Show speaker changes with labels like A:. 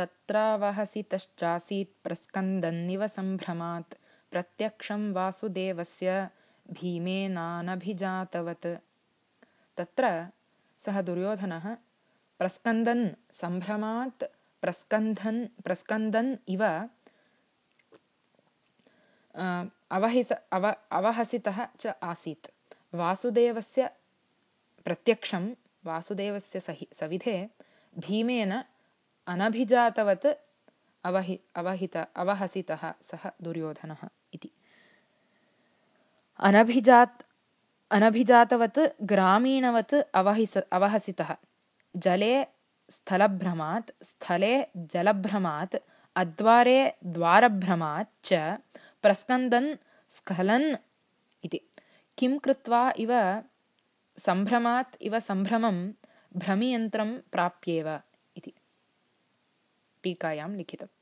A: तत्रावहसितश्चासीत् प्रस्कन्दन्निव सम्भ्रमात् प्रत्यक्षं वासुदेवस्य भीमेनानभिजातवत् तत्र सः दुर्योधनः प्रस्कन्दन् सम्भ्रमात् प्रस्कन्धन् प्रस्कन्दन् इव अवहित अव अवहसितः च आसीत्। वासुदेवस्य प्रत्यक्षं वासुदेवस्य सहि सविधे भीमेन अनभिजातवत् अवहि अवहित अवहसितः सः दुर्योधनः इति। अनभिजात् अनभिजातवत् ग्रामीणवत् अवहिस अवहसितः। जले स्थलभ्रमात् स्थले जलभ्रमात् अद्वारे द्वारभ्रमात् च प्रस्कन्दन् स्खलन् इति। किं कृत्वा इव सम्भ्रमात् इव सम्भ्रमं भ्रमियन्त्रं प्राप्येव टीकायां लिखितम्